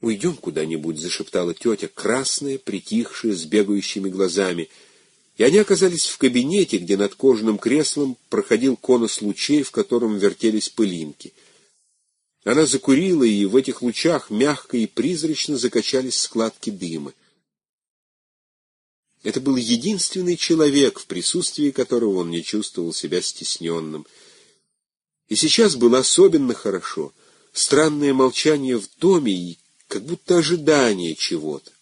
«Уйдем куда-нибудь», — зашептала тетя, красная, притихшая, с бегающими глазами. И они оказались в кабинете, где над кожаным креслом проходил конус лучей, в котором вертелись пылинки. Она закурила, и в этих лучах мягко и призрачно закачались складки дыма. Это был единственный человек, в присутствии которого он не чувствовал себя стесненным. И сейчас было особенно хорошо. Странное молчание в доме и как будто ожидание чего-то.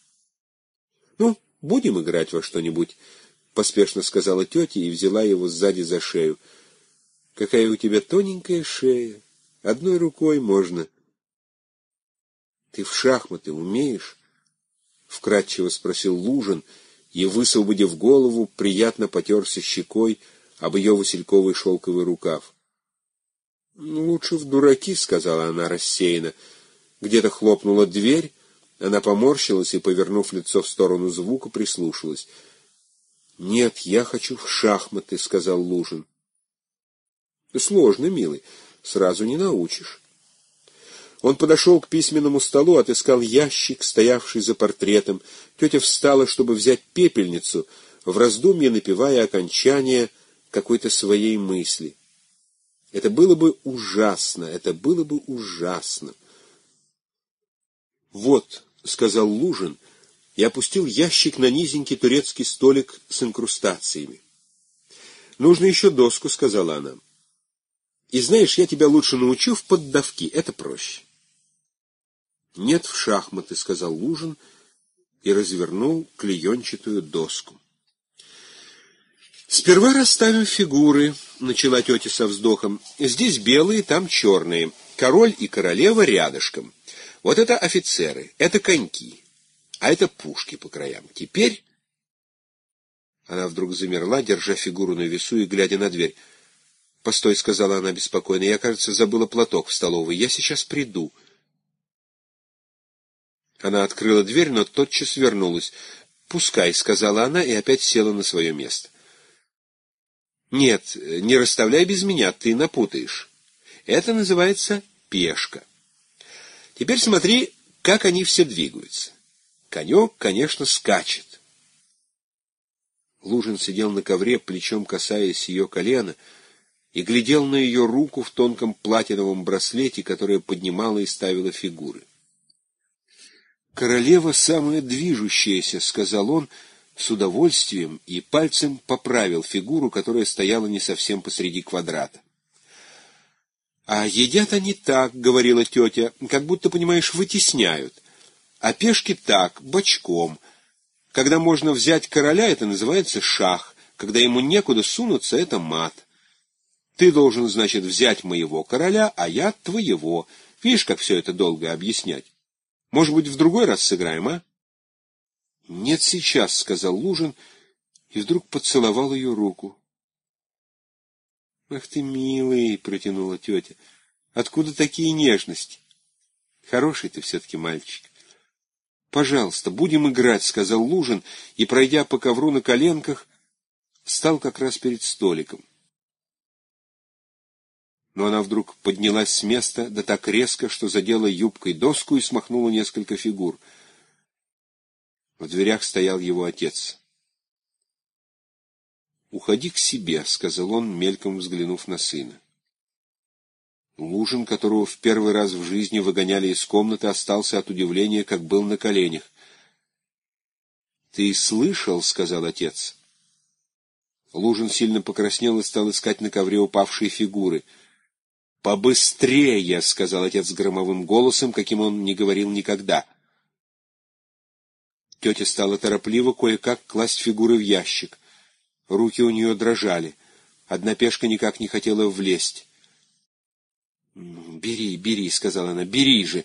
«Ну, будем играть во что-нибудь», — поспешно сказала тетя и взяла его сзади за шею. «Какая у тебя тоненькая шея! Одной рукой можно». «Ты в шахматы умеешь?» — вкратчиво спросил Лужин — и, высвободив голову, приятно потерся щекой об ее васильковый шелковый рукав. «Ну, «Лучше в дураки», — сказала она рассеянно. Где-то хлопнула дверь, она поморщилась и, повернув лицо в сторону звука, прислушалась. «Нет, я хочу в шахматы», — сказал Лужин. «Сложно, милый, сразу не научишь». Он подошел к письменному столу, отыскал ящик, стоявший за портретом. Тетя встала, чтобы взять пепельницу, в раздумье напевая окончание какой-то своей мысли. Это было бы ужасно, это было бы ужасно. «Вот», — сказал Лужин, и опустил ящик на низенький турецкий столик с инкрустациями. «Нужно еще доску», — сказала она. «И знаешь, я тебя лучше научу в поддавки, это проще». «Нет в шахматы», — сказал Лужин и развернул клеенчатую доску. «Сперва расставим фигуры», — начала тетя со вздохом. «Здесь белые, там черные. Король и королева рядышком. Вот это офицеры, это коньки, а это пушки по краям. Теперь...» Она вдруг замерла, держа фигуру на весу и глядя на дверь. «Постой», — сказала она беспокойно, — «я, кажется, забыла платок в столовой. Я сейчас приду». Она открыла дверь, но тотчас вернулась. «Пускай», — сказала она и опять села на свое место. «Нет, не расставляй без меня, ты напутаешь. Это называется пешка. Теперь смотри, как они все двигаются. Конек, конечно, скачет». Лужин сидел на ковре, плечом касаясь ее колена, и глядел на ее руку в тонком платиновом браслете, которая поднимала и ставила фигуры. «Королева самая движущаяся», — сказал он с удовольствием и пальцем поправил фигуру, которая стояла не совсем посреди квадрата. «А едят они так», — говорила тетя, — «как будто, понимаешь, вытесняют. А пешки так, бочком. Когда можно взять короля, это называется шах. Когда ему некуда сунуться, это мат. Ты должен, значит, взять моего короля, а я твоего. Видишь, как все это долго объяснять? Может быть, в другой раз сыграем, а? — Нет, сейчас, — сказал Лужин, и вдруг поцеловал ее руку. — Ах ты, милый, — протянула тетя, — откуда такие нежности? Хороший ты все-таки мальчик. — Пожалуйста, будем играть, — сказал Лужин, и, пройдя по ковру на коленках, стал как раз перед столиком но она вдруг поднялась с места, да так резко, что задела юбкой доску и смахнула несколько фигур. В дверях стоял его отец. «Уходи к себе», — сказал он, мельком взглянув на сына. Лужин, которого в первый раз в жизни выгоняли из комнаты, остался от удивления, как был на коленях. «Ты слышал?» — сказал отец. Лужин сильно покраснел и стал искать на ковре упавшие фигуры — «Побыстрее!» — сказал отец громовым голосом, каким он не говорил никогда. Тетя стала торопливо кое-как класть фигуры в ящик. Руки у нее дрожали. Одна пешка никак не хотела влезть. «Бери, бери», — сказала она, — «бери же».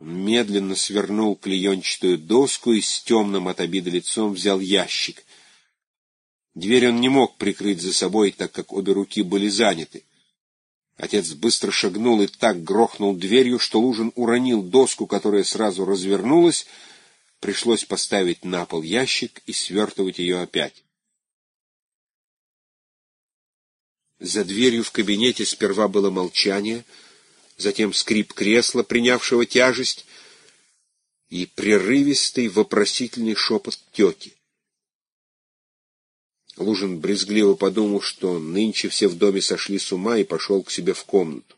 Медленно свернул клеенчатую доску и с темным от обиды лицом взял ящик. Дверь он не мог прикрыть за собой, так как обе руки были заняты. Отец быстро шагнул и так грохнул дверью, что Лужин уронил доску, которая сразу развернулась. Пришлось поставить на пол ящик и свертывать ее опять. За дверью в кабинете сперва было молчание, затем скрип кресла, принявшего тяжесть, и прерывистый вопросительный шепот тети. Лужин брезгливо подумал, что нынче все в доме сошли с ума и пошел к себе в комнату.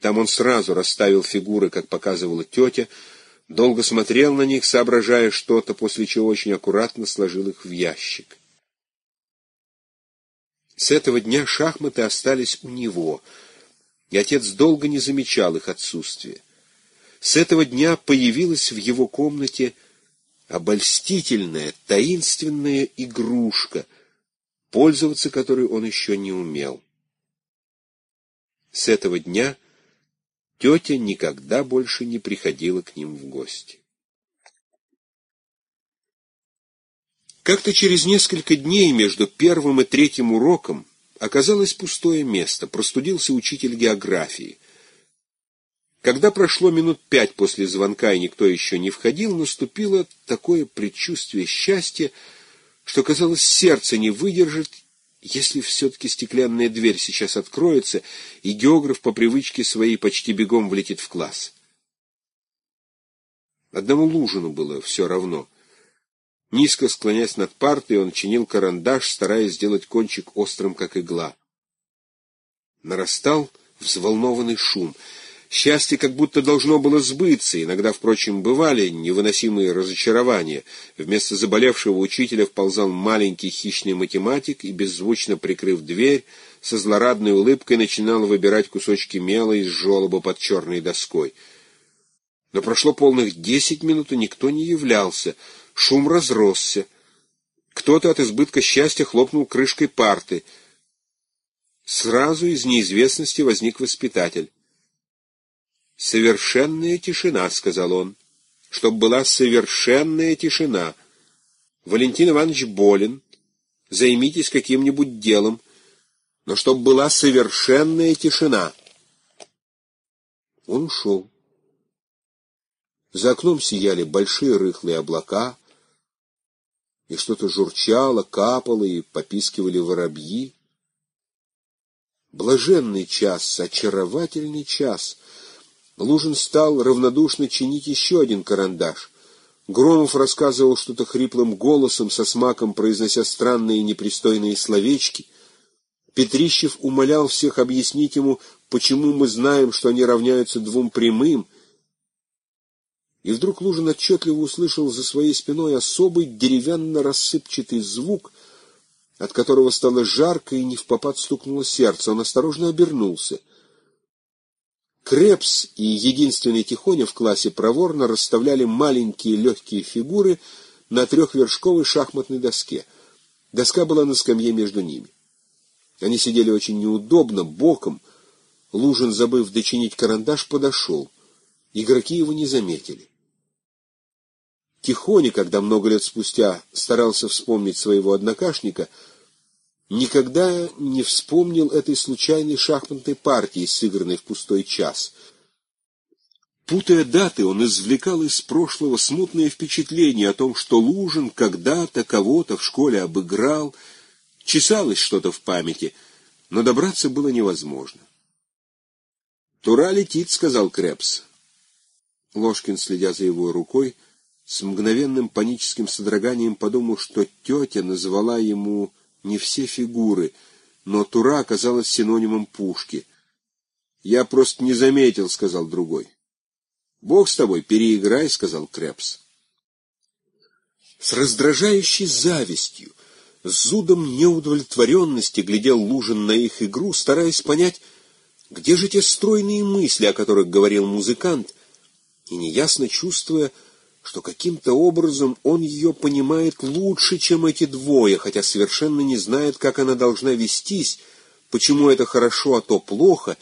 Там он сразу расставил фигуры, как показывала тетя, долго смотрел на них, соображая что-то, после чего очень аккуратно сложил их в ящик. С этого дня шахматы остались у него, и отец долго не замечал их отсутствия. С этого дня появилась в его комнате обольстительная, таинственная игрушка — пользоваться которой он еще не умел. С этого дня тетя никогда больше не приходила к ним в гости. Как-то через несколько дней между первым и третьим уроком оказалось пустое место, простудился учитель географии. Когда прошло минут пять после звонка и никто еще не входил, наступило такое предчувствие счастья, что, казалось, сердце не выдержит, если все-таки стеклянная дверь сейчас откроется, и географ по привычке своей почти бегом влетит в класс. Одному Лужину было все равно. Низко склоняясь над партой, он чинил карандаш, стараясь сделать кончик острым, как игла. Нарастал взволнованный шум — Счастье как будто должно было сбыться, иногда, впрочем, бывали невыносимые разочарования. Вместо заболевшего учителя вползал маленький хищный математик и, беззвучно прикрыв дверь, со злорадной улыбкой начинал выбирать кусочки мела из желоба под черной доской. Но прошло полных десять минут, и никто не являлся. Шум разросся. Кто-то от избытка счастья хлопнул крышкой парты. Сразу из неизвестности возник воспитатель. «Совершенная тишина», — сказал он, — «чтоб была совершенная тишина. Валентин Иванович болен, займитесь каким-нибудь делом, но чтоб была совершенная тишина». Он ушел. За окном сияли большие рыхлые облака, и что-то журчало, капало, и попискивали воробьи. Блаженный час, очаровательный час — Лужин стал равнодушно чинить еще один карандаш. Громов рассказывал что-то хриплым голосом, со смаком произнося странные непристойные словечки. Петрищев умолял всех объяснить ему, почему мы знаем, что они равняются двум прямым. И вдруг Лужин отчетливо услышал за своей спиной особый деревянно-рассыпчатый звук, от которого стало жарко и не в попад стукнуло сердце. Он осторожно обернулся. Крепс и единственный Тихоня в классе проворно расставляли маленькие легкие фигуры на трехвершковой шахматной доске. Доска была на скамье между ними. Они сидели очень неудобно, боком. Лужин, забыв дочинить карандаш, подошел. Игроки его не заметили. Тихоня, когда много лет спустя старался вспомнить своего однокашника, никогда не вспомнил этой случайной шахматной партии, сыгранной в пустой час. Путая даты, он извлекал из прошлого смутные впечатления о том, что Лужин когда-то кого-то в школе обыграл, чесалось что-то в памяти, но добраться было невозможно. «Тура летит», — сказал Крепс. Ложкин, следя за его рукой, с мгновенным паническим содроганием подумал, что тетя назвала ему не все фигуры, но Тура оказалась синонимом пушки. «Я просто не заметил», — сказал другой. «Бог с тобой, переиграй», — сказал Крепс. С раздражающей завистью, с зудом неудовлетворенности глядел Лужин на их игру, стараясь понять, где же те стройные мысли, о которых говорил музыкант, и неясно чувствуя, что каким-то образом он ее понимает лучше, чем эти двое, хотя совершенно не знает, как она должна вестись, почему это хорошо, а то плохо,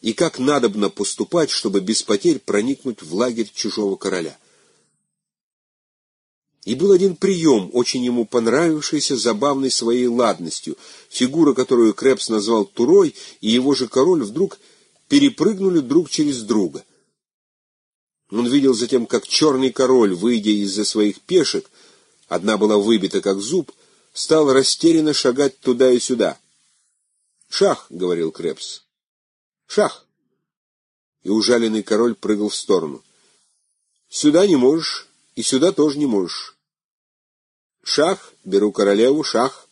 и как надобно поступать, чтобы без потерь проникнуть в лагерь чужого короля. И был один прием, очень ему понравившийся забавной своей ладностью. Фигура, которую Крепс назвал Турой, и его же король вдруг перепрыгнули друг через друга — он видел затем, как черный король, выйдя из-за своих пешек, одна была выбита как зуб, стал растерянно шагать туда и сюда. «Шах!» — говорил Крепс. «Шах!» И ужаленный король прыгал в сторону. Сюда не можешь, и сюда тоже не можешь. Шах, беру королеву, шах.